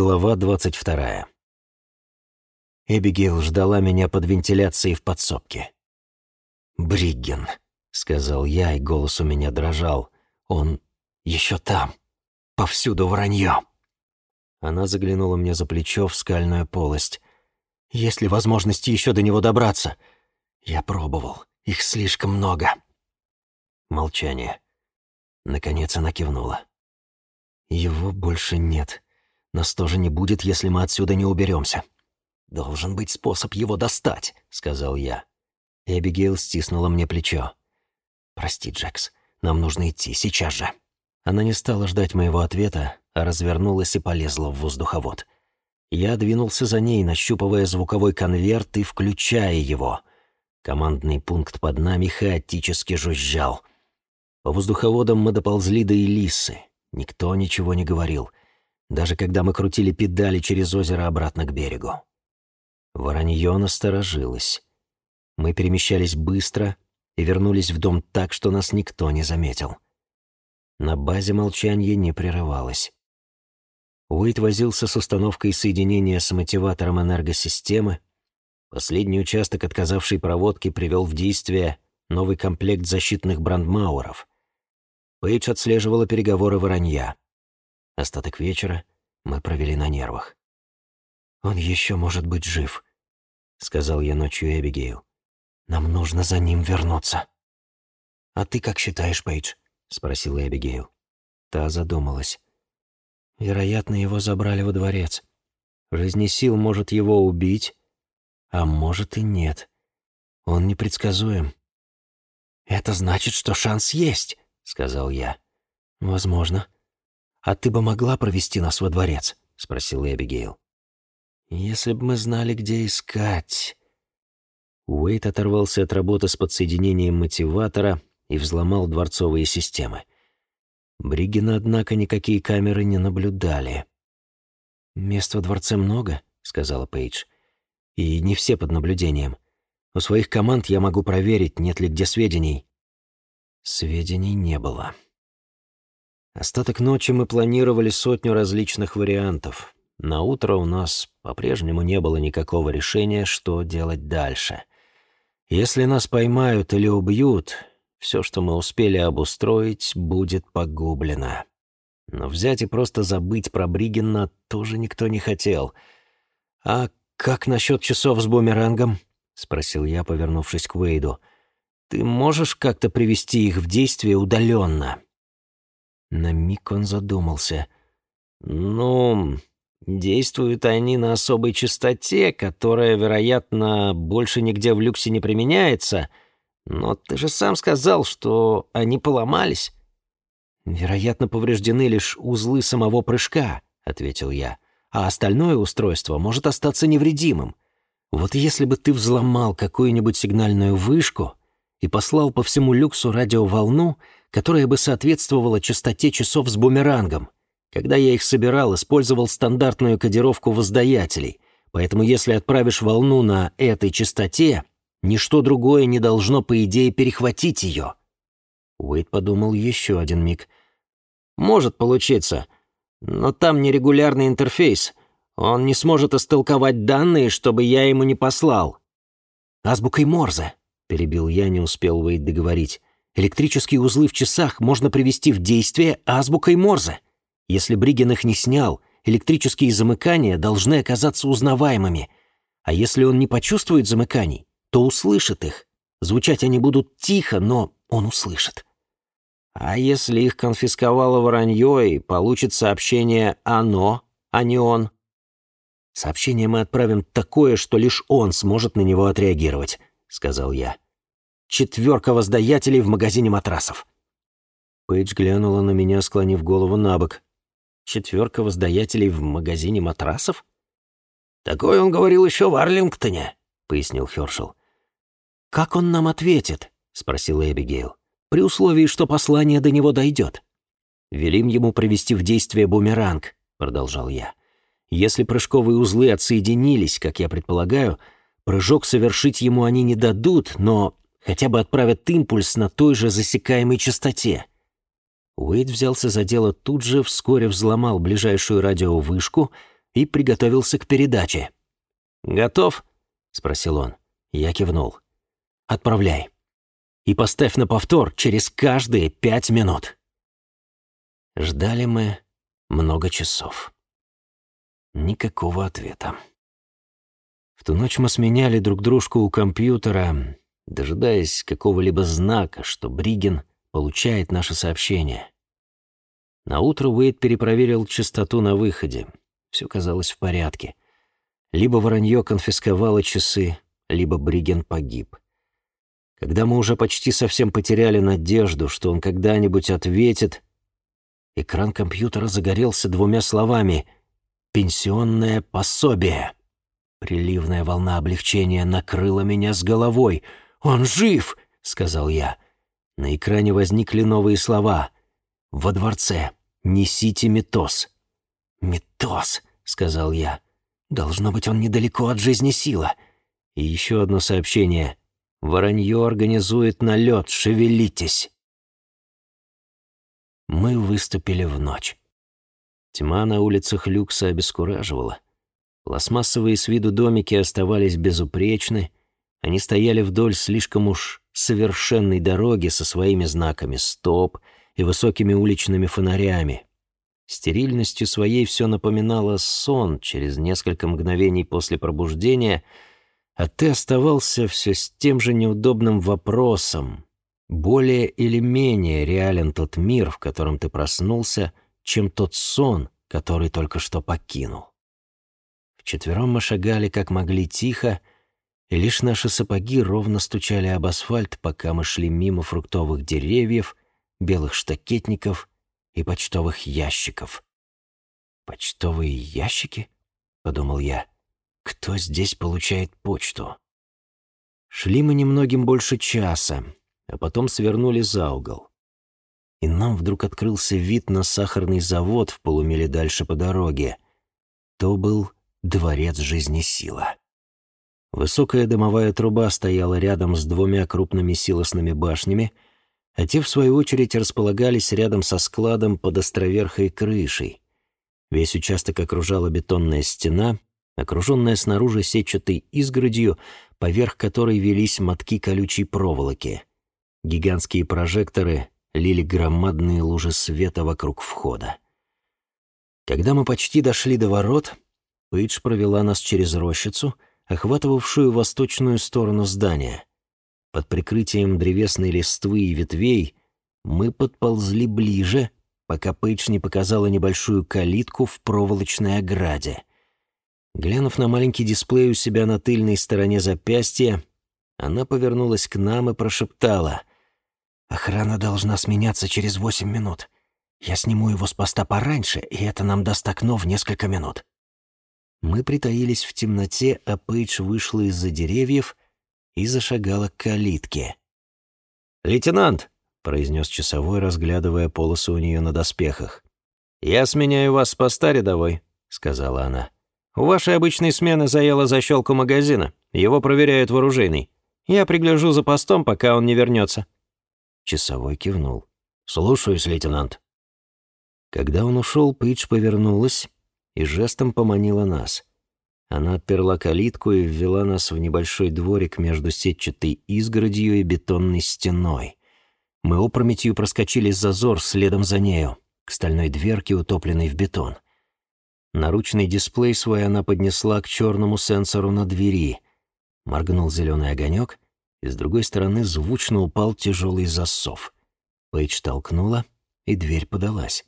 Глава двадцать вторая. Эбигейл ждала меня под вентиляцией в подсобке. «Бригген», — сказал я, и голос у меня дрожал. «Он еще там. Повсюду вранье». Она заглянула мне за плечо в скальную полость. «Есть ли возможность еще до него добраться?» «Я пробовал. Их слишком много». Молчание. Наконец она кивнула. «Его больше нет. Нас тоже не будет, если мы отсюда не уберемся. «Должен быть способ его достать», — сказал я. Эбигейл стиснула мне плечо. «Прости, Джекс, нам нужно идти, сейчас же». Она не стала ждать моего ответа, а развернулась и полезла в воздуховод. Я двинулся за ней, нащупывая звуковой конверт и включая его. Командный пункт под нами хаотически жужжал. По воздуховодам мы доползли до Элисы. Никто ничего не говорил, даже когда мы крутили педали через озеро обратно к берегу. Воронье насторожилось. Мы перемещались быстро и вернулись в дом так, что нас никто не заметил. На базе молчание не прерывалось. Уэйт возился с установкой соединения с мотиватором энергосистемы. Последний участок отказавшей проводки привел в действие новый комплект защитных брандмауэров. Пейдж отслеживала переговоры воронья. Остаток вечера мы провели на нервах. «Он еще может быть жив», — сказал я ночью Эбигейл. «Нам нужно за ним вернуться». «А ты как считаешь, Пейдж?» — спросила Эбигейл. Та задумалась. «Вероятно, его забрали во дворец. Жизнесил может его убить, а может и нет. Он непредсказуем». «Это значит, что шанс есть», — сказал я. «Возможно. А ты бы могла провести нас во дворец?» — спросила Эбигейл. Если бы мы знали, где искать. Уэйт оторвался от работы с подсоединением мотиватора и взломал дворцовые системы. Бриггена, однако, никакие камеры не наблюдали. «Мест во дворце много», — сказала Пейдж. «И не все под наблюдением. У своих команд я могу проверить, нет ли где сведений». Сведений не было. Остаток ночи мы планировали сотню различных вариантов. На утро у нас по-прежнему не было никакого решения, что делать дальше. Если нас поймают или убьют, все, что мы успели обустроить, будет погублено. Но взять и просто забыть про Бригена тоже никто не хотел. «А как насчет часов с бумерангом?» — спросил я, повернувшись к Уэйду. «Ты можешь как-то привести их в действие удаленно?» На миг он задумался. «Ну, Действуют они на особой частоте, которая, вероятно, больше нигде в люксе не применяется. Но ты же сам сказал, что они поломались. Вероятно, повреждены лишь узлы самого прыжка, ответил я. А остальное устройство может остаться невредимым. Вот если бы ты взломал какую-нибудь сигнальную вышку и послал по всему люксу радиоволну, которая бы соответствовала частоте часов с бумерангом, когда я их собирал, использовал стандартную кодировку воздаятелей, поэтому если отправишь волну на этой частоте, ничто другое не должно, по идее, перехватить ее. Уэйд подумал еще один миг. «Может получиться, но там нерегулярный интерфейс. Он не сможет истолковать данные, чтобы я ему не послал». «Азбукой Морзе», — перебил я, не успел Уэйд договорить. «Электрические узлы в часах можно привести в действие азбукой Морзе». Если Бриген их не снял, электрические замыкания должны оказаться узнаваемыми. А если он не почувствует замыканий, то услышит их. Звучать они будут тихо, но он услышит. А если их конфисковало воронье и получит сообщение «оно», а не «он»? Сообщение мы отправим такое, что лишь он сможет на него отреагировать, сказал я. Четверка воздаятелей в магазине матрасов. Пейдж глянула на меня, склонив голову на бок. Четверка воздаятелей в магазине матрасов? «Такое он говорил еще в Арлингтоне», — пояснил Хершел. «Как он нам ответит?» — спросила Эбигейл. «При условии, что послание до него дойдет». «Велим ему провести в действие бумеранг», — продолжал я. «Если прыжковые узлы отсоединились, как я предполагаю, прыжок совершить ему они не дадут, но хотя бы отправят импульс на той же засекаемой частоте. Уэйд взялся за дело тут же, вскоре взломал ближайшую радиовышку и приготовился к передаче. «Готов?» — спросил он. Я кивнул. «Отправляй. И поставь на повтор через каждые пять минут». Ждали мы много часов. Никакого ответа. В ту ночь мы сменяли друг дружку у компьютера, дожидаясь какого-либо знака, что Бриген получает наше сообщение. На утро Уэйд перепроверил частоту на выходе. Все казалось в порядке. Либо воронье конфисковало часы, либо Бриген погиб. Когда мы уже почти совсем потеряли надежду, что он когда-нибудь ответит, экран компьютера загорелся двумя словами «Пенсионное пособие». Приливная волна облегчения накрыла меня с головой. «Он жив!» — сказал я. На экране возникли новые слова. «Во дворце. Несите метос». «Метос», — сказал я. «Должно быть, он недалеко от жизни сила». И еще одно сообщение. «Воронье организует налет. Шевелитесь». Мы выступили в ночь. Тьма на улицах Люкса обескураживала. Пластмассовые с виду домики оставались безупречны, они стояли вдоль слишком уж совершенной дороги со своими знаками «стоп» и высокими уличными фонарями. Стерильностью своей все напоминало сон через несколько мгновений после пробуждения, а ты оставался все с тем же неудобным вопросом. Более или менее реален тот мир, в котором ты проснулся, чем тот сон, который только что покинул. Вчетвером мы шагали как могли тихо, и лишь наши сапоги ровно стучали об асфальт, пока мы шли мимо фруктовых деревьев, белых штакетников и почтовых ящиков. «Почтовые ящики?» — подумал я. «Кто здесь получает почту?» Шли мы немногим больше часа, а потом свернули за угол. И нам вдруг открылся вид на сахарный завод в полумиле дальше по дороге. То был дворец жизни сила. Высокая дымовая труба стояла рядом с двумя крупными силосными башнями, а те, в свою очередь, располагались рядом со складом под островерхой крышей. Весь участок окружала бетонная стена, окруженная снаружи сетчатой изгородью, поверх которой велись мотки колючей проволоки. Гигантские прожекторы лили громадные лужи света вокруг входа. Когда мы почти дошли до ворот, Пейдж провела нас через рощицу, охватывавшую восточную сторону здания. Под прикрытием древесной листвы и ветвей мы подползли ближе, пока Пейдж не показала небольшую калитку в проволочной ограде. Глянув на маленький дисплей у себя на тыльной стороне запястья, она повернулась к нам и прошептала. «Охрана должна сменяться через восемь минут. Я сниму его с поста пораньше, и это нам даст окно в несколько минут». Мы притаились в темноте, а Пейдж вышла из-за деревьев и зашагала к калитке. «Лейтенант!» — произнес часовой, разглядывая полосы у нее на доспехах. «Я сменяю вас с поста рядовой», — сказала она. «У вашей обычной смены заела защелку магазина. Его проверяют вооружейный. Я пригляжу за постом, пока он не вернется». Часовой кивнул. «Слушаюсь, лейтенант». Когда он ушел, Пейдж повернулась и жестом поманила нас. Она отперла калитку и ввела нас в небольшой дворик между сетчатой изгородью и бетонной стеной. Мы опрометью проскочили зазор следом за нею, к стальной дверке, утопленной в бетон. Наручный дисплей свой она поднесла к черному сенсору на двери. Моргнул зеленый огонек, и с другой стороны звучно упал тяжелый засов. Пейдж толкнула, и дверь подалась.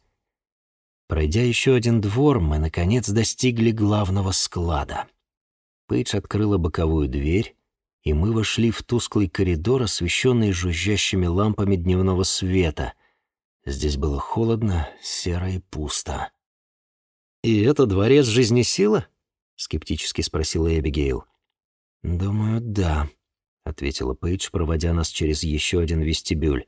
Пройдя еще один двор, мы, наконец, достигли главного склада. Пейдж открыла боковую дверь, и мы вошли в тусклый коридор, освещенный жужжащими лампами дневного света. Здесь было холодно, серо и пусто. «И это дворец жизни сила?» — скептически спросила Эбигейл. «Думаю, да», — ответила Пейдж, проводя нас через еще один вестибюль.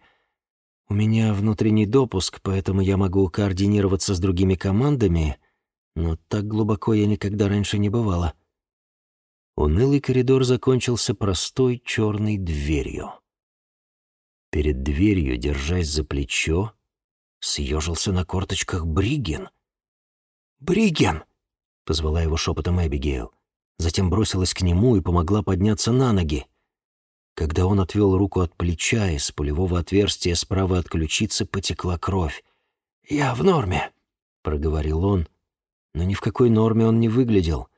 У меня внутренний допуск, поэтому я могу координироваться с другими командами, но так глубоко я никогда раньше не бывала. Унылый коридор закончился простой черной дверью. Перед дверью, держась за плечо, съежился на корточках Бриген. «Бриген!» — позвала его шепотом Эбигейл. Затем бросилась к нему и помогла подняться на ноги. Когда он отвел руку от плеча, из пулевого отверстия справа от ключицы потекла кровь. «Я в норме», — проговорил он, но ни в какой норме он не выглядел.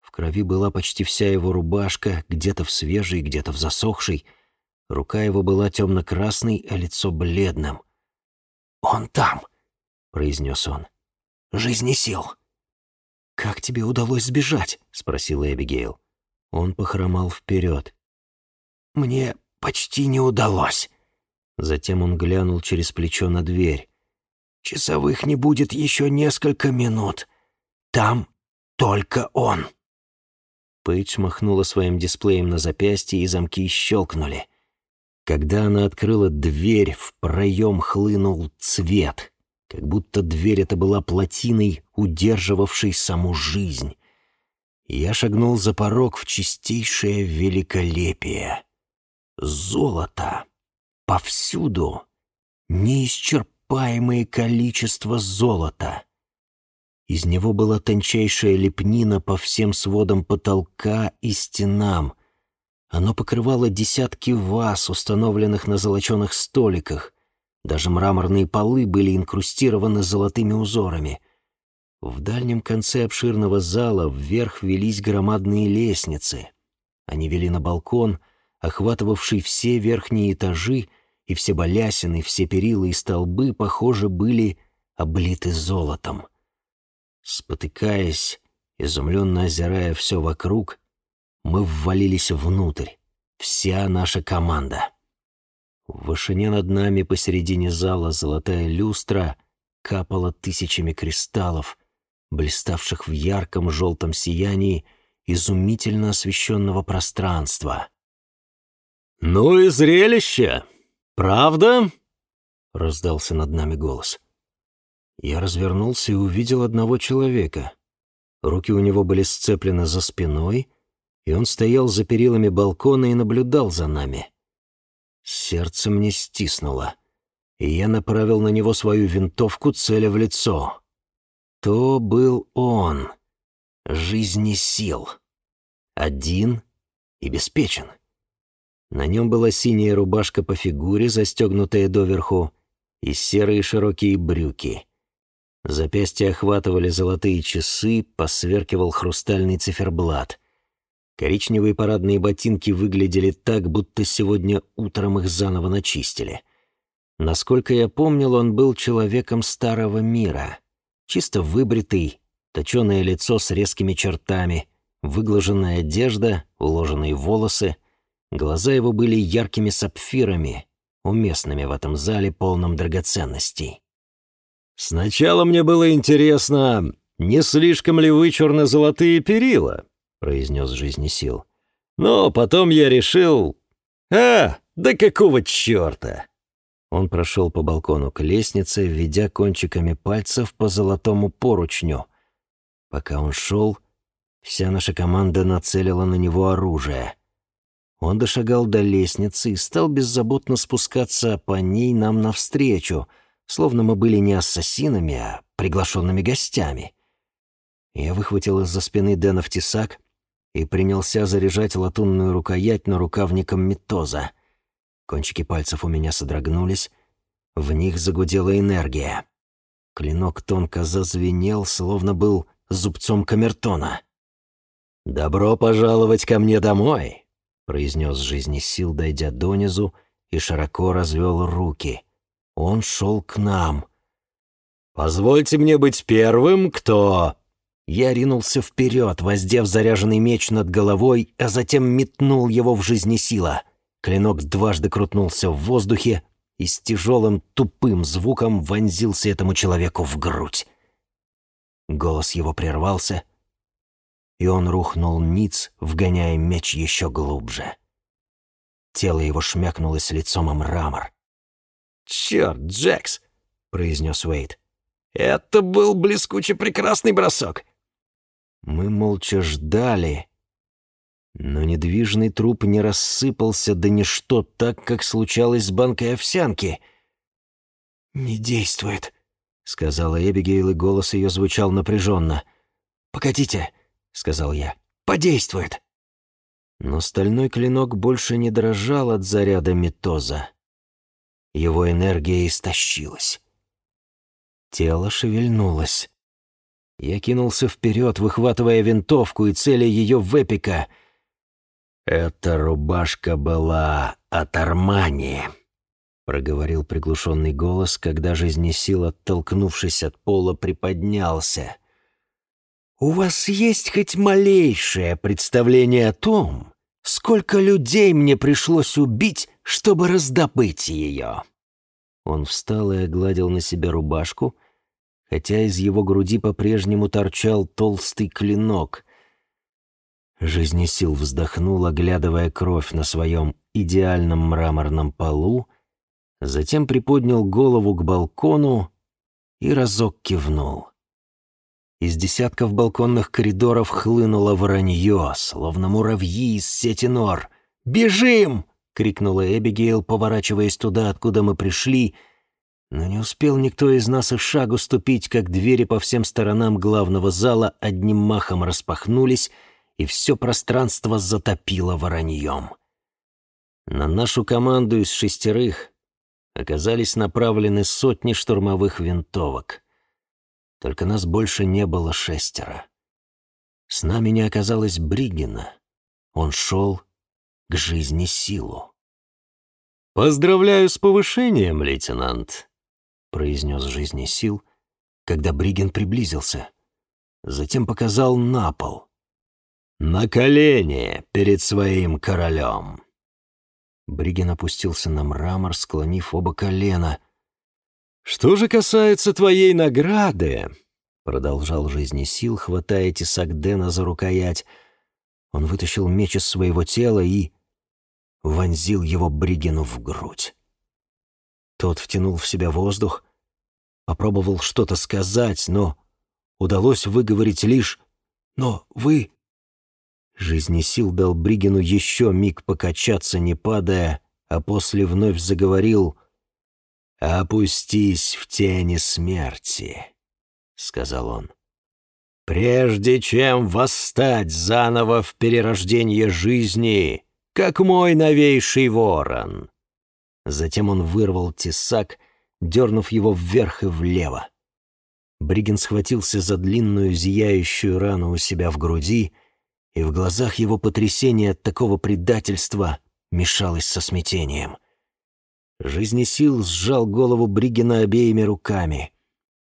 В крови была почти вся его рубашка, где-то в свежей, где-то в засохшей. Рука его была темно-красной, а лицо бледным. «Он там», — произнес он. «Жизни сил». «Как тебе удалось сбежать?» — спросила Эбигейл. Он похромал вперед. «Мне почти не удалось». Затем он глянул через плечо на дверь. «Часовых не будет еще несколько минут. Там только он». Пейдж махнула своим дисплеем на запястье, и замки щелкнули. Когда она открыла дверь, в проем хлынул цвет, как будто дверь эта была плотиной, удерживавшей саму жизнь. Я шагнул за порог в чистейшее великолепие. Золото. Повсюду. Неисчерпаемое количество золота. Из него была тончайшая лепнина по всем сводам потолка и стенам. Оно покрывало десятки ваз, установленных на золоченых столиках. Даже мраморные полы были инкрустированы золотыми узорами. В дальнем конце обширного зала вверх велись громадные лестницы. Они вели на балкон, охватывавший все верхние этажи, и все балясины, все перила и столбы, похоже, были облиты золотом. Спотыкаясь, изумленно озирая все вокруг, мы ввалились внутрь, вся наша команда. В вышине над нами посередине зала золотая люстра капала тысячами кристаллов, блиставших в ярком желтом сиянии изумительно освещенного пространства. «Ну и зрелище! Правда?» — раздался над нами голос. Я развернулся и увидел одного человека. Руки у него были сцеплены за спиной, и он стоял за перилами балкона и наблюдал за нами. Сердце мне стиснуло, и я направил на него свою винтовку, целя в лицо. То был он, жизни сил, один и беспечен. На нем была синяя рубашка по фигуре, застегнутая доверху, и серые широкие брюки — Запястья охватывали золотые часы, посверкивал хрустальный циферблат. Коричневые парадные ботинки выглядели так, будто сегодня утром их заново начистили. Насколько я помнил, он был человеком старого мира. Чисто выбритый, точеное лицо с резкими чертами, выглаженная одежда, уложенные волосы. Глаза его были яркими сапфирами, уместными в этом зале, полном драгоценностей. «Сначала мне было интересно, не слишком ли вычурно золотые перила?» — произнес жизнесил. «Но потом я решил... А, да какого черта!» Он прошел по балкону к лестнице, ведя кончиками пальцев по золотому поручню. Пока он шел, вся наша команда нацелила на него оружие. Он дошагал до лестницы и стал беззаботно спускаться по ней нам навстречу — словно мы были не ассасинами, а приглашенными гостями. Я выхватил из-за спины Дэна в тесак и принялся заряжать латунную рукоять на рукавником метоза. Кончики пальцев у меня содрогнулись, в них загудела энергия. Клинок тонко зазвенел, словно был зубцом камертона. «Добро пожаловать ко мне домой!» — произнес жизни сил, дойдя донизу, и широко развел руки — он шел к нам. «Позвольте мне быть первым, кто...» Я ринулся вперед, воздев заряженный меч над головой, а затем метнул его в жизни сила. Клинок дважды крутнулся в воздухе и с тяжелым тупым звуком вонзился этому человеку в грудь. Голос его прервался, и он рухнул ниц, вгоняя меч еще глубже. Тело его шмякнулось лицом о мрамор. «Черт, Джекс!» — произнес Уэйд. «Это был блескуче прекрасный бросок!» Мы молча ждали, но недвижный труп не рассыпался, да ничто так, как случалось с банкой овсянки. «Не действует», — сказала Эбигейл, и голос ее звучал напряженно. «Погодите», — сказал я, — «подействует». Но стальной клинок больше не дрожал от заряда метоза. Его энергия истощилась. Тело шевельнулось. Я кинулся вперед, выхватывая винтовку и целя ее в эпика. «Эта рубашка была от Армани», — проговорил приглушенный голос, когда жизнесил, оттолкнувшись от пола, приподнялся. «У вас есть хоть малейшее представление о том, сколько людей мне пришлось убить, чтобы раздобыть ее?» Он встал и огладил на себя рубашку, хотя из его груди по-прежнему торчал толстый клинок. Жизнесил вздохнул, оглядывая кровь на своем идеальном мраморном полу, затем приподнял голову к балкону и разок кивнул. Из десятков балконных коридоров хлынуло воронье, словно муравьи из сети нор. «Бежим!» — крикнула Эбигейл, поворачиваясь туда, откуда мы пришли — но не успел никто из нас и шагу ступить, как двери по всем сторонам главного зала одним махом распахнулись, и все пространство затопило вороньем. На нашу команду из шестерых оказались направлены сотни штурмовых винтовок. Только нас больше не было шестеро. С нами не оказалось Бригина. Он шел к жизни силу. «Поздравляю с повышением, лейтенант», произнес жизни сил, когда Бриген приблизился. Затем показал на пол. «На колени перед своим королем!» Бриген опустился на мрамор, склонив оба колена. «Что же касается твоей награды?» Продолжал жизни сил, хватая тесак Дэна за рукоять. Он вытащил меч из своего тела и вонзил его Бригену в грудь. Тот втянул в себя воздух, попробовал что-то сказать, но удалось выговорить лишь «Но вы...» Жизнесил дал Бригину еще миг покачаться, не падая, а после вновь заговорил «Опустись в тени смерти», — сказал он. «Прежде чем восстать заново в перерождение жизни, как мой новейший ворон». Затем он вырвал тесак, дернув его вверх и влево. Бриген схватился за длинную зияющую рану у себя в груди, и в глазах его потрясение от такого предательства мешалось со смятением. Жизнесил сжал голову Бригена обеими руками.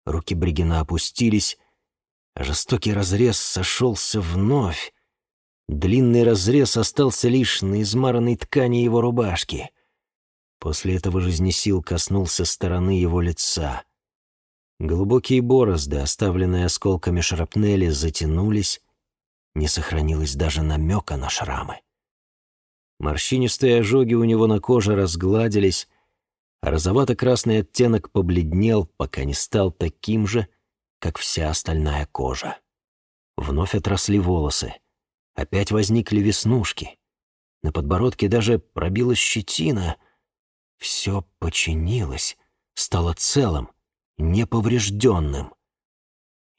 Руки Бригена опустились, жестокий разрез сошелся вновь. Длинный разрез остался лишь на измаранной ткани его рубашки. После этого жизнесил коснулся стороны его лица. Глубокие борозды, оставленные осколками шрапнели, затянулись, не сохранилось даже намека на шрамы. Морщинистые ожоги у него на коже разгладились, розовато-красный оттенок побледнел, пока не стал таким же, как вся остальная кожа. Вновь отросли волосы, опять возникли веснушки. На подбородке даже пробилась щетина, все починилось, стало целым, неповрежденным.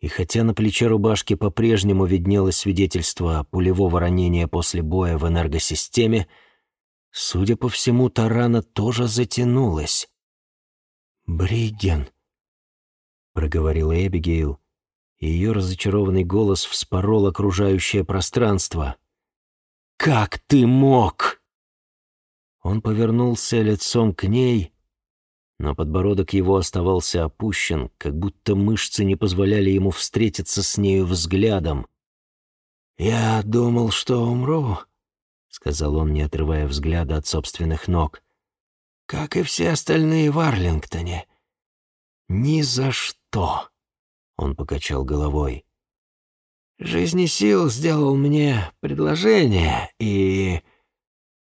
И хотя на плече рубашки по-прежнему виднелось свидетельство пулевого ранения после боя в энергосистеме, судя по всему, та рана тоже затянулась. «Бриген», — проговорила Эбигейл, и ее разочарованный голос вспорол окружающее пространство. «Как ты мог?» Он повернулся лицом к ней, но подбородок его оставался опущен, как будто мышцы не позволяли ему встретиться с нею взглядом. «Я думал, что умру», — сказал он, не отрывая взгляда от собственных ног. «Как и все остальные в Арлингтоне. Ни за что», — он покачал головой. «Жизнесил сделал мне предложение, и...»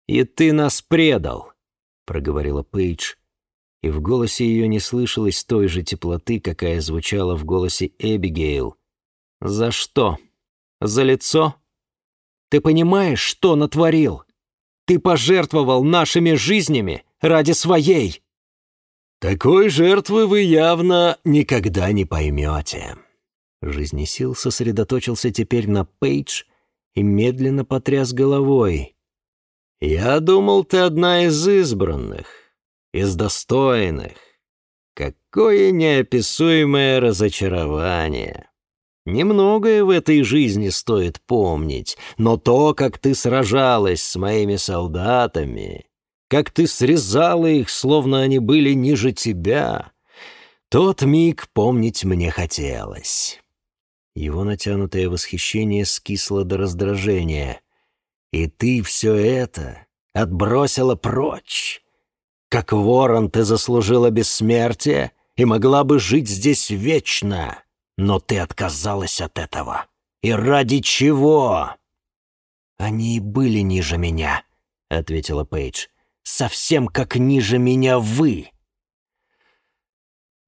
«И ты нас предал», — проговорила Пейдж, и в голосе ее не слышалось той же теплоты, какая звучала в голосе Эбигейл. «За что? За лицо? Ты понимаешь, что натворил? Ты пожертвовал нашими жизнями ради своей!» «Такой жертвы вы явно никогда не поймете», Жизнесил сосредоточился теперь на Пейдж и медленно потряс головой. «Я думал, ты одна из избранных, из достойных. Какое неописуемое разочарование!» Немногое в этой жизни стоит помнить, но то, как ты сражалась с моими солдатами, как ты срезала их, словно они были ниже тебя, тот миг помнить мне хотелось. Его натянутое восхищение скисло до раздражения. И ты все это отбросила прочь. Как ворон ты заслужила бессмертие и могла бы жить здесь вечно, но ты отказалась от этого. И ради чего? Они и были ниже меня, — ответила Пейдж. Совсем как ниже меня вы.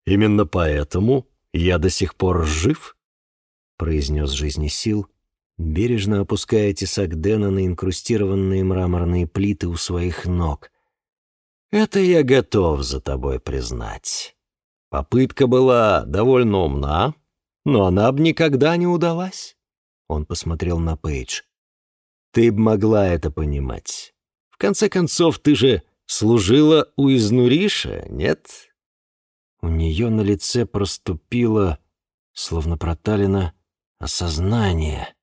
«Именно поэтому я до сих пор жив», — произнес жизнесил, бережно опуская тесак Дэна на инкрустированные мраморные плиты у своих ног. «Это я готов за тобой признать. Попытка была довольно умна, но она бы никогда не удалась». Он посмотрел на Пейдж. «Ты б могла это понимать. В конце концов, ты же служила у Изнуриша, нет?» У нее на лице проступило, словно проталина, осознание.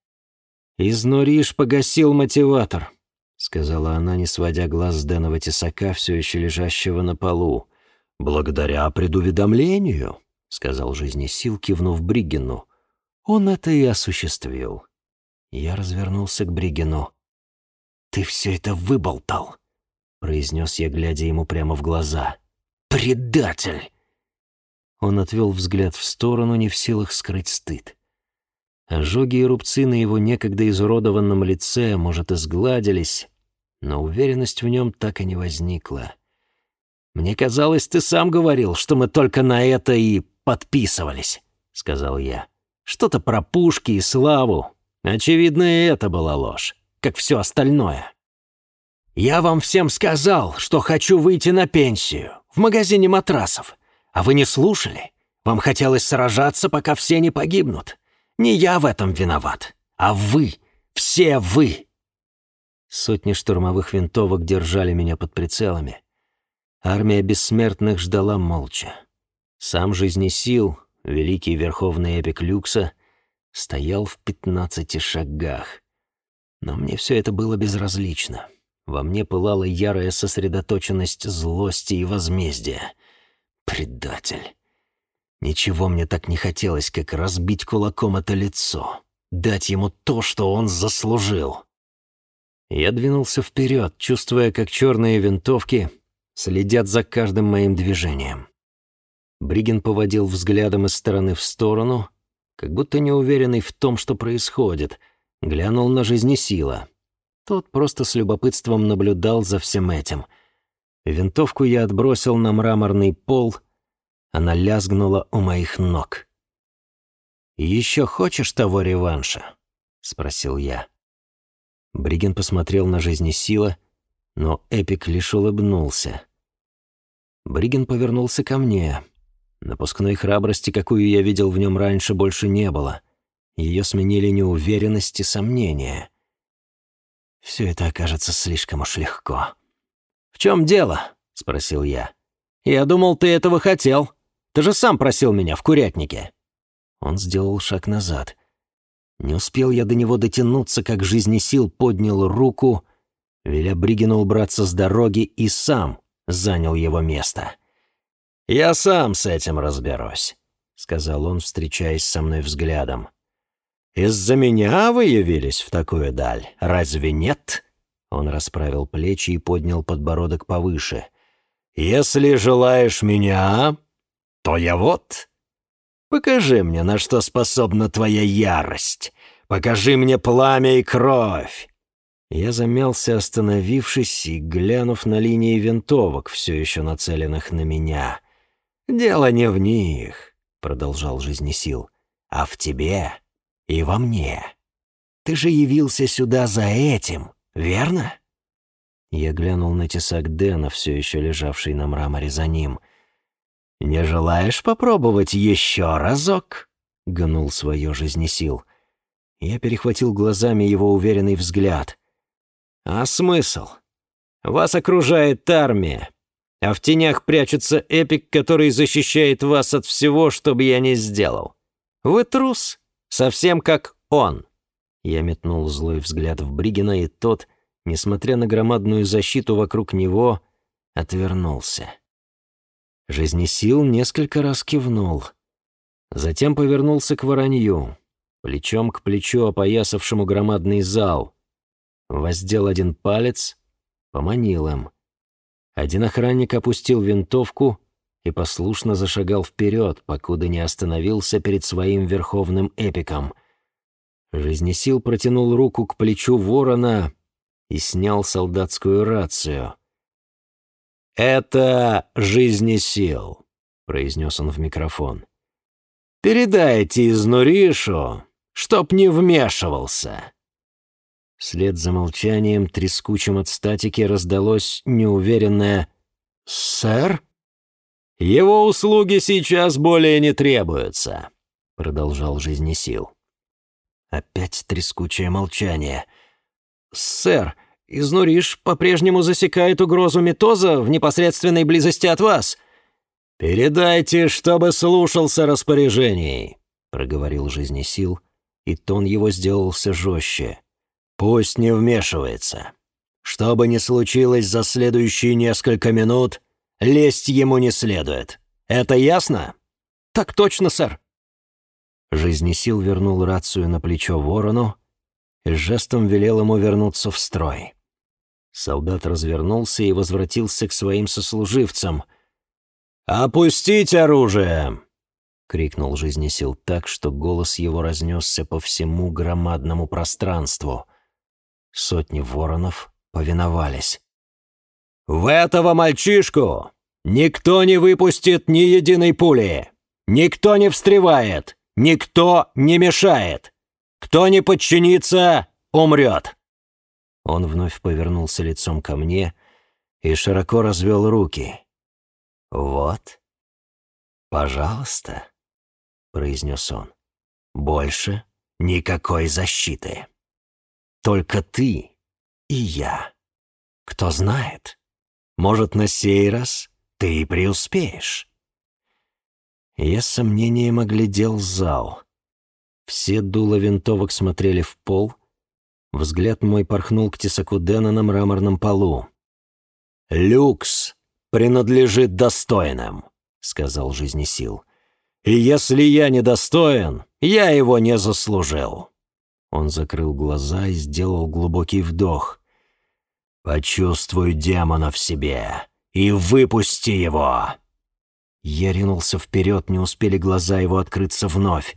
«Изнуриш погасил мотиватор», — сказала она, не сводя глаз с Дэного тесака, все еще лежащего на полу. «Благодаря предуведомлению», — сказал жизнесил, кивнув Бригину. «Он это и осуществил». Я развернулся к Бригину. «Ты все это выболтал», — произнес я, глядя ему прямо в глаза. «Предатель!» Он отвел взгляд в сторону, не в силах скрыть стыд. Ожоги и рубцы на его некогда изуродованном лице, может, и сгладились, но уверенность в нем так и не возникла. «Мне казалось, ты сам говорил, что мы только на это и подписывались», — сказал я. «Что-то про пушки и славу. Очевидно, и это была ложь, как все остальное». «Я вам всем сказал, что хочу выйти на пенсию в магазине матрасов. А вы не слушали? Вам хотелось сражаться, пока все не погибнут. Не я в этом виноват, а вы, все вы. Сотни штурмовых винтовок держали меня под прицелами. Армия бессмертных ждала молча. Сам жизнесил, великий верховный эпик Люкса, стоял в пятнадцати шагах. Но мне все это было безразлично. Во мне пылала ярая сосредоточенность злости и возмездия. Предатель. Ничего мне так не хотелось, как разбить кулаком это лицо, дать ему то, что он заслужил. Я двинулся вперед, чувствуя, как черные винтовки следят за каждым моим движением. Бригин поводил взглядом из стороны в сторону, как будто неуверенный в том, что происходит, глянул на жизнесила. Тот просто с любопытством наблюдал за всем этим — Винтовку я отбросил на мраморный пол, она лязгнула у моих ног. «Еще хочешь того реванша?» — спросил я. Бриген посмотрел на жизнесила, но Эпик лишь улыбнулся. Бриген повернулся ко мне. Напускной храбрости, какую я видел в нем раньше, больше не было. Ее сменили неуверенность и сомнения. Все это окажется слишком уж легко. «В чем дело?» — спросил я. «Я думал, ты этого хотел. Ты же сам просил меня в курятнике». Он сделал шаг назад. Не успел я до него дотянуться, как жизнесил поднял руку, веля Бригину убраться с дороги и сам занял его место. «Я сам с этим разберусь», — сказал он, встречаясь со мной взглядом. «Из-за меня вы явились в такую даль, разве нет?» Он расправил плечи и поднял подбородок повыше. «Если желаешь меня, то я вот. Покажи мне, на что способна твоя ярость. Покажи мне пламя и кровь». Я замялся, остановившись и глянув на линии винтовок, все еще нацеленных на меня. «Дело не в них», — продолжал жизнесил, — «а в тебе и во мне. Ты же явился сюда за этим» верно?» Я глянул на тесак Дэна, все еще лежавший на мраморе за ним. «Не желаешь попробовать еще разок? гнул свое жизнесил. Я перехватил глазами его уверенный взгляд. «А смысл? Вас окружает армия, а в тенях прячется эпик, который защищает вас от всего, что бы я ни сделал. Вы трус, совсем как он». Я метнул злой взгляд в Бригина, и тот, несмотря на громадную защиту вокруг него, отвернулся. Жизнесил несколько раз кивнул. Затем повернулся к воронью, плечом к плечу опоясавшему громадный зал. Воздел один палец, поманил им. Один охранник опустил винтовку и послушно зашагал вперед, покуда не остановился перед своим верховным эпиком. Жизнесил протянул руку к плечу ворона и снял солдатскую рацию. «Это жизнесил», — произнес он в микрофон. «Передайте из Нуришу, чтоб не вмешивался». Вслед за молчанием, трескучим от статики, раздалось неуверенное «Сэр?» «Его услуги сейчас более не требуются», — продолжал жизнесил. Опять трескучее молчание. «Сэр, Изнуриш по-прежнему засекает угрозу метоза в непосредственной близости от вас». «Передайте, чтобы слушался распоряжений», — проговорил жизнесил, и тон его сделался жестче. «Пусть не вмешивается. Что бы ни случилось за следующие несколько минут, лезть ему не следует. Это ясно?» «Так точно, сэр». Жизнесил вернул рацию на плечо ворону и жестом велел ему вернуться в строй. Солдат развернулся и возвратился к своим сослуживцам. «Опустить оружие!» — крикнул жизнесил так, что голос его разнесся по всему громадному пространству. Сотни воронов повиновались. «В этого мальчишку никто не выпустит ни единой пули! Никто не встревает! Никто не мешает! Кто не подчинится, умрет!» Он вновь повернулся лицом ко мне и широко развел руки. «Вот, пожалуйста», — произнес он, — «больше никакой защиты. Только ты и я. Кто знает, может, на сей раз ты и преуспеешь». Я с сомнением оглядел зал. Все дула винтовок смотрели в пол, Взгляд мой порхнул к тесаку Дэна на мраморном полу. «Люкс принадлежит достойным», — сказал жизнесил. «И если я недостоин, я его не заслужил». Он закрыл глаза и сделал глубокий вдох. «Почувствуй демона в себе и выпусти его!» Я ринулся вперед, не успели глаза его открыться вновь.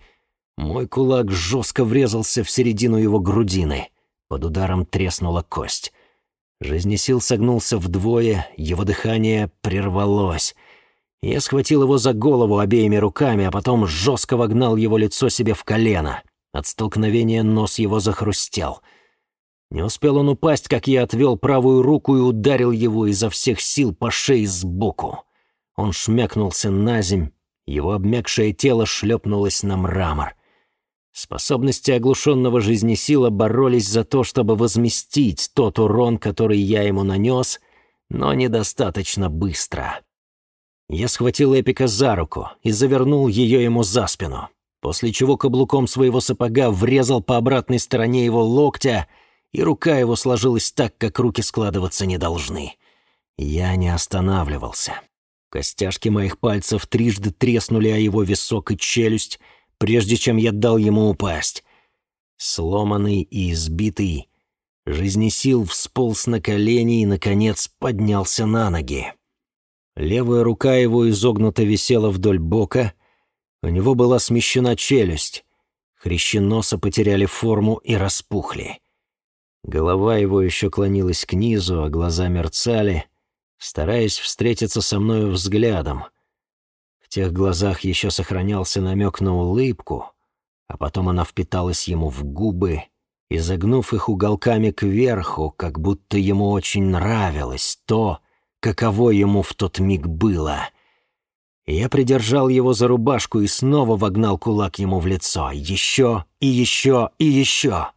Мой кулак жестко врезался в середину его грудины. Под ударом треснула кость. Жизнесил согнулся вдвое, его дыхание прервалось. Я схватил его за голову обеими руками, а потом жестко вогнал его лицо себе в колено. От столкновения нос его захрустел. Не успел он упасть, как я отвел правую руку и ударил его изо всех сил по шее сбоку. Он шмякнулся на земь, его обмякшее тело шлепнулось на мрамор. Способности оглушенного жизнесила боролись за то, чтобы возместить тот урон, который я ему нанес, но недостаточно быстро. Я схватил Эпика за руку и завернул ее ему за спину, после чего каблуком своего сапога врезал по обратной стороне его локтя, и рука его сложилась так, как руки складываться не должны. Я не останавливался. Костяшки моих пальцев трижды треснули о его висок и челюсть — прежде чем я дал ему упасть. Сломанный и избитый, жизнесил всполз на колени и, наконец, поднялся на ноги. Левая рука его изогнута висела вдоль бока, у него была смещена челюсть, хрящи носа потеряли форму и распухли. Голова его еще клонилась к низу, а глаза мерцали, стараясь встретиться со мною взглядом — тех глазах еще сохранялся намек на улыбку, а потом она впиталась ему в губы, изогнув их уголками кверху, как будто ему очень нравилось то, каково ему в тот миг было. Я придержал его за рубашку и снова вогнал кулак ему в лицо. Еще и еще и еще.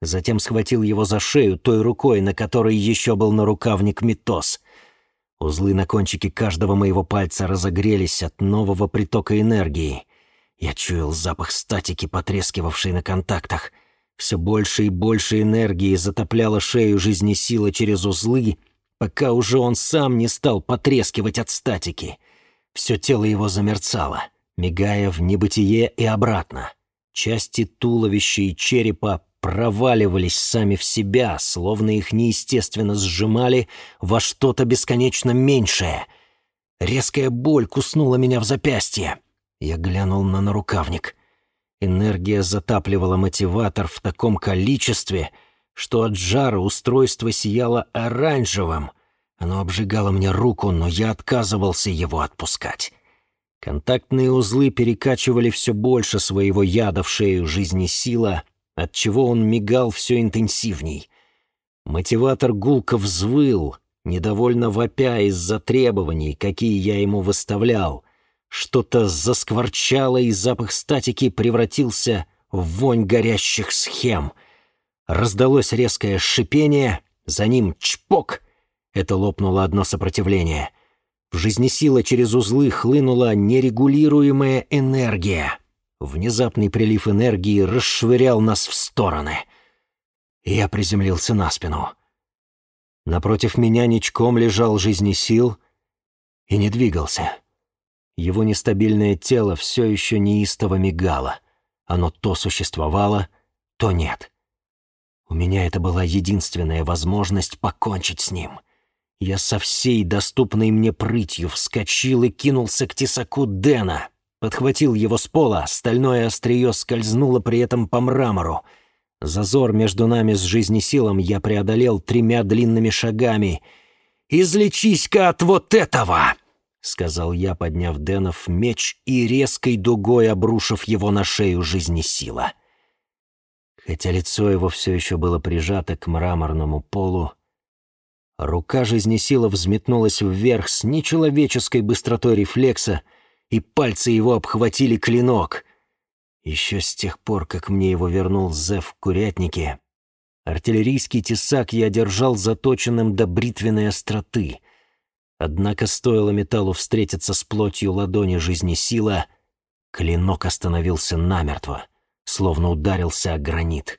Затем схватил его за шею той рукой, на которой еще был нарукавник Митос. Узлы на кончике каждого моего пальца разогрелись от нового притока энергии. Я чуял запах статики, потрескивавшей на контактах. Все больше и больше энергии затопляло шею жизнесила через узлы, пока уже он сам не стал потрескивать от статики. Все тело его замерцало, мигая в небытие и обратно. Части туловища и черепа проваливались сами в себя, словно их неестественно сжимали во что-то бесконечно меньшее. Резкая боль куснула меня в запястье. Я глянул на нарукавник. Энергия затапливала мотиватор в таком количестве, что от жара устройство сияло оранжевым. Оно обжигало мне руку, но я отказывался его отпускать. Контактные узлы перекачивали все больше своего яда в шею жизни сила, отчего он мигал все интенсивней. Мотиватор гулко взвыл, недовольно вопя из-за требований, какие я ему выставлял — что-то заскворчало, и запах статики превратился в вонь горящих схем. Раздалось резкое шипение, за ним чпок. Это лопнуло одно сопротивление. В жизнесила через узлы хлынула нерегулируемая энергия. Внезапный прилив энергии расшвырял нас в стороны. Я приземлился на спину. Напротив меня ничком лежал жизнесил и не двигался. Его нестабильное тело все еще неистово мигало. Оно то существовало, то нет. У меня это была единственная возможность покончить с ним. Я со всей доступной мне прытью вскочил и кинулся к тесаку Дэна. Подхватил его с пола, стальное острие скользнуло при этом по мрамору. Зазор между нами с жизнесилом я преодолел тремя длинными шагами. «Излечись-ка от вот этого!» — сказал я, подняв Денов меч и резкой дугой обрушив его на шею жизни сила. Хотя лицо его все еще было прижато к мраморному полу, рука жизнесила взметнулась вверх с нечеловеческой быстротой рефлекса, и пальцы его обхватили клинок. Еще с тех пор, как мне его вернул Зев в курятнике, артиллерийский тесак я держал заточенным до бритвенной остроты — Однако стоило металлу встретиться с плотью ладони жизни сила, клинок остановился намертво, словно ударился о гранит.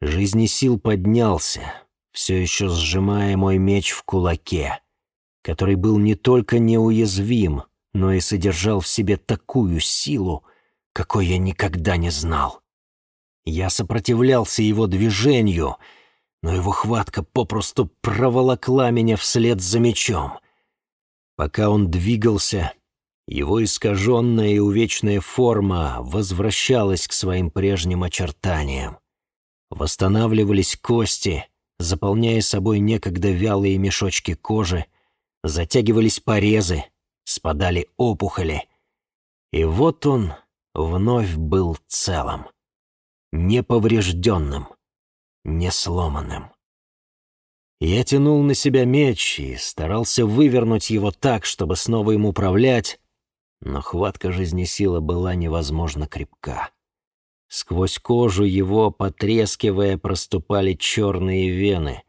Жизни сил поднялся, все еще сжимая мой меч в кулаке, который был не только неуязвим, но и содержал в себе такую силу, какой я никогда не знал. Я сопротивлялся его движению — но его хватка попросту проволокла меня вслед за мечом. Пока он двигался, его искаженная и увечная форма возвращалась к своим прежним очертаниям. Восстанавливались кости, заполняя собой некогда вялые мешочки кожи, затягивались порезы, спадали опухоли. И вот он вновь был целым, неповрежденным не сломанным. Я тянул на себя меч и старался вывернуть его так, чтобы снова им управлять, но хватка жизнесила была невозможно крепка. Сквозь кожу его, потрескивая, проступали черные вены,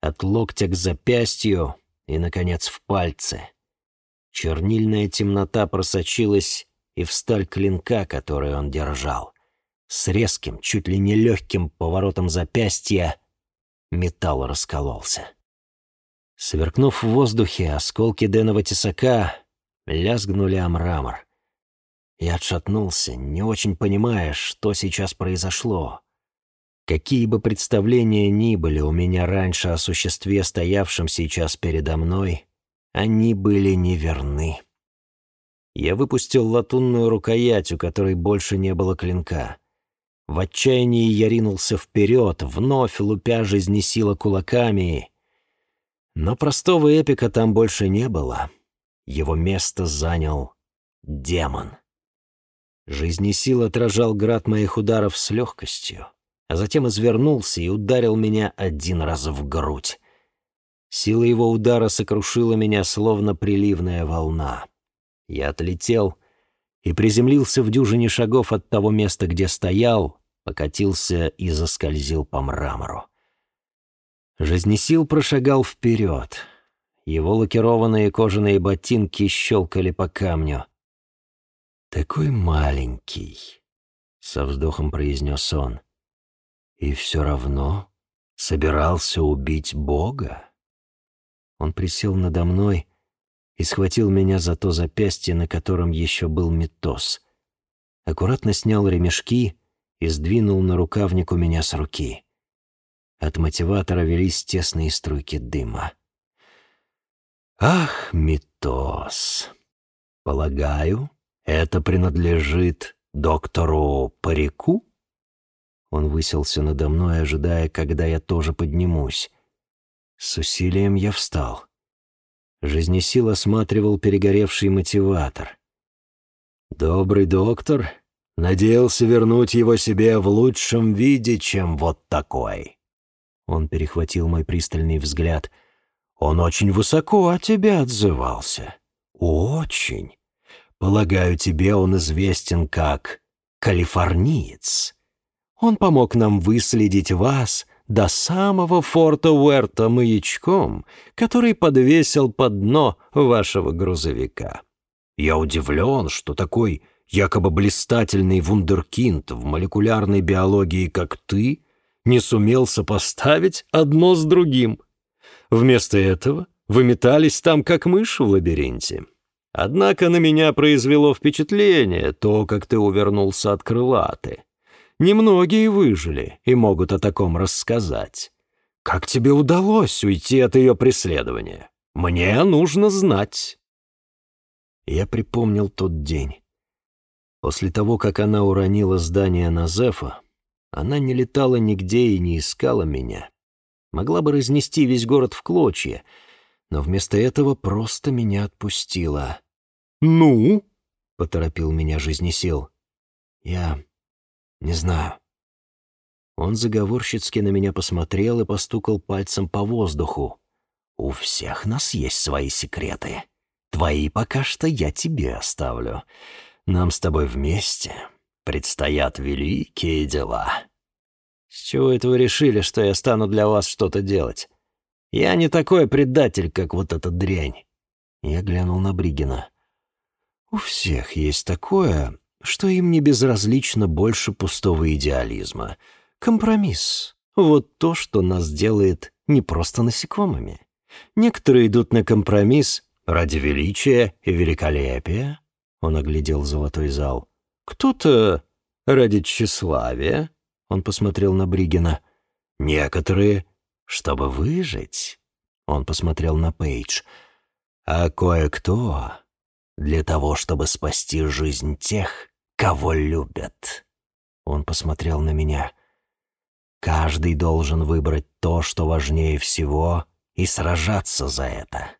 от локтя к запястью и, наконец, в пальце. Чернильная темнота просочилась и в сталь клинка, который он держал. С резким, чуть ли не легким поворотом запястья металл раскололся. Сверкнув в воздухе, осколки Денова тесака лязгнули о мрамор. Я отшатнулся, не очень понимая, что сейчас произошло. Какие бы представления ни были у меня раньше о существе, стоявшем сейчас передо мной, они были неверны. Я выпустил латунную рукоять, у которой больше не было клинка. В отчаянии я ринулся вперед, вновь лупя жизнесила кулаками. Но простого эпика там больше не было. Его место занял демон. Жизнесил отражал град моих ударов с легкостью, а затем извернулся и ударил меня один раз в грудь. Сила его удара сокрушила меня, словно приливная волна. Я отлетел и приземлился в дюжине шагов от того места, где стоял, покатился и заскользил по мрамору. Жизнесил прошагал вперед. Его лакированные кожаные ботинки щелкали по камню. «Такой маленький», — со вздохом произнес он. «И все равно собирался убить Бога?» Он присел надо мной и схватил меня за то запястье, на котором еще был метос. Аккуратно снял ремешки и сдвинул на рукавник у меня с руки. От мотиватора велись тесные струйки дыма. «Ах, метос! Полагаю, это принадлежит доктору Парику?» Он выселся надо мной, ожидая, когда я тоже поднимусь. С усилием я встал. Жизнесил осматривал перегоревший мотиватор. «Добрый доктор надеялся вернуть его себе в лучшем виде, чем вот такой». Он перехватил мой пристальный взгляд. «Он очень высоко о тебе отзывался. Очень. Полагаю, тебе он известен как калифорниец. Он помог нам выследить вас до самого форта Уэрта маячком, который подвесил под дно вашего грузовика. Я удивлен, что такой якобы блистательный вундеркинд в молекулярной биологии, как ты, не сумел сопоставить одно с другим. Вместо этого вы метались там, как мышь в лабиринте. Однако на меня произвело впечатление то, как ты увернулся от крылаты. Немногие выжили и могут о таком рассказать. Как тебе удалось уйти от ее преследования? Мне нужно знать». Я припомнил тот день. После того, как она уронила здание на Зефа, она не летала нигде и не искала меня. Могла бы разнести весь город в клочья, но вместо этого просто меня отпустила. «Ну?» — поторопил меня жизнесил. Я не знаю. Он заговорщицки на меня посмотрел и постукал пальцем по воздуху. У всех нас есть свои секреты. Твои пока что я тебе оставлю. Нам с тобой вместе предстоят великие дела. С чего это вы решили, что я стану для вас что-то делать? Я не такой предатель, как вот эта дрянь. Я глянул на Бригина. У всех есть такое, что им не безразлично больше пустого идеализма. Компромисс — вот то, что нас делает не просто насекомыми. Некоторые идут на компромисс ради величия и великолепия. Он оглядел золотой зал. Кто-то ради тщеславия. Он посмотрел на Бригина. Некоторые, чтобы выжить. Он посмотрел на Пейдж. А кое-кто для того, чтобы спасти жизнь тех, кого любят. Он посмотрел на меня. Каждый должен выбрать то, что важнее всего, и сражаться за это.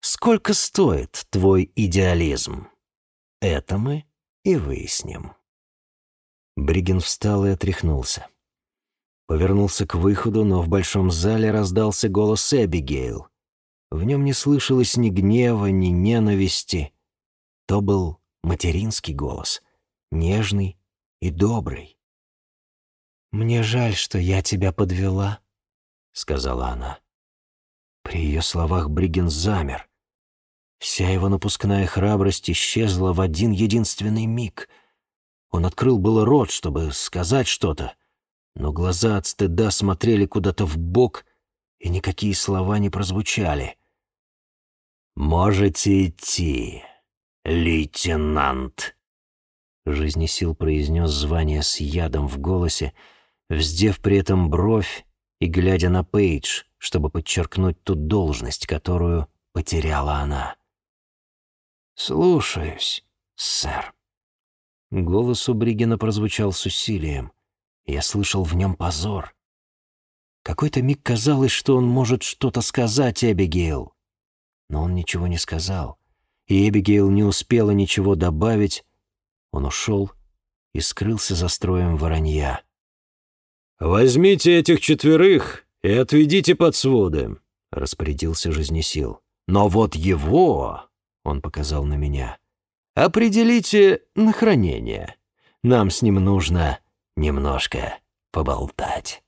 Сколько стоит твой идеализм? Это мы и выясним. Бригин встал и отряхнулся. Повернулся к выходу, но в большом зале раздался голос Эбигейл. В нем не слышалось ни гнева, ни ненависти. То был материнский голос нежный и добрый. «Мне жаль, что я тебя подвела», — сказала она. При ее словах Бригин замер. Вся его напускная храбрость исчезла в один единственный миг. Он открыл было рот, чтобы сказать что-то, но глаза от стыда смотрели куда-то в бок, и никакие слова не прозвучали. «Можете идти, лейтенант», жизнесил произнес звание с ядом в голосе, вздев при этом бровь и глядя на Пейдж, чтобы подчеркнуть ту должность, которую потеряла она. «Слушаюсь, сэр». Голос у Бригена прозвучал с усилием. Я слышал в нем позор. Какой-то миг казалось, что он может что-то сказать Эбигейл. Но он ничего не сказал, и Эбигейл не успела ничего добавить, он ушел и скрылся за строем воронья. «Возьмите этих четверых и отведите под своды», — распорядился жизнесил. «Но вот его...» — он показал на меня. Определите на хранение. Нам с ним нужно немножко поболтать».